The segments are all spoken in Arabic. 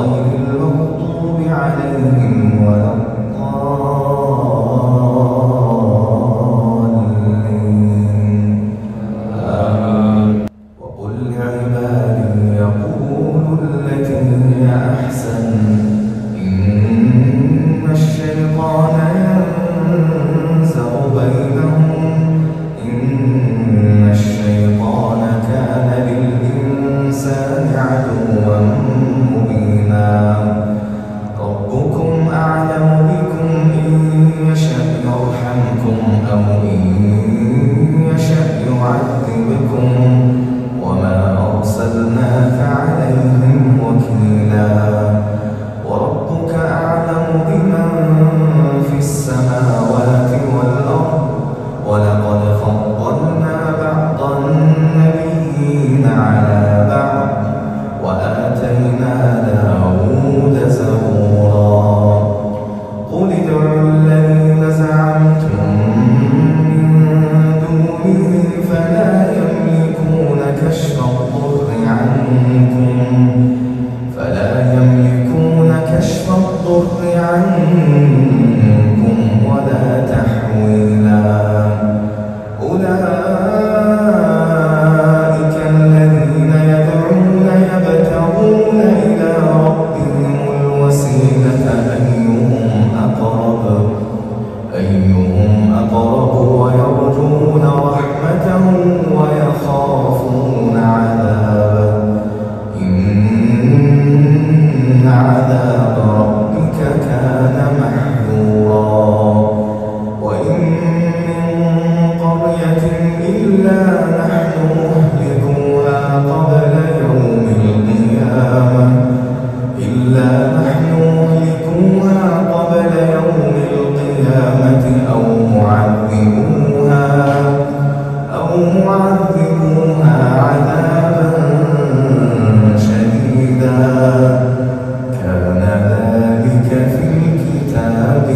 i love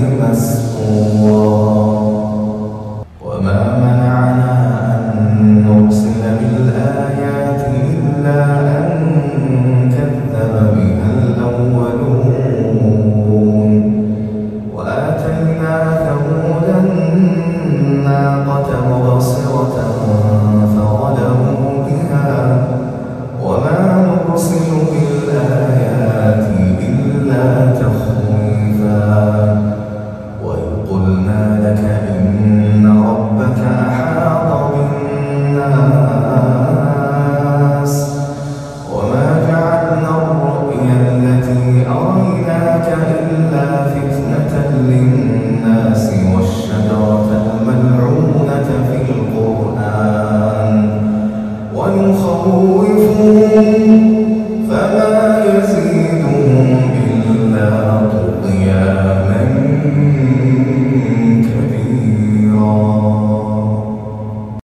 ています。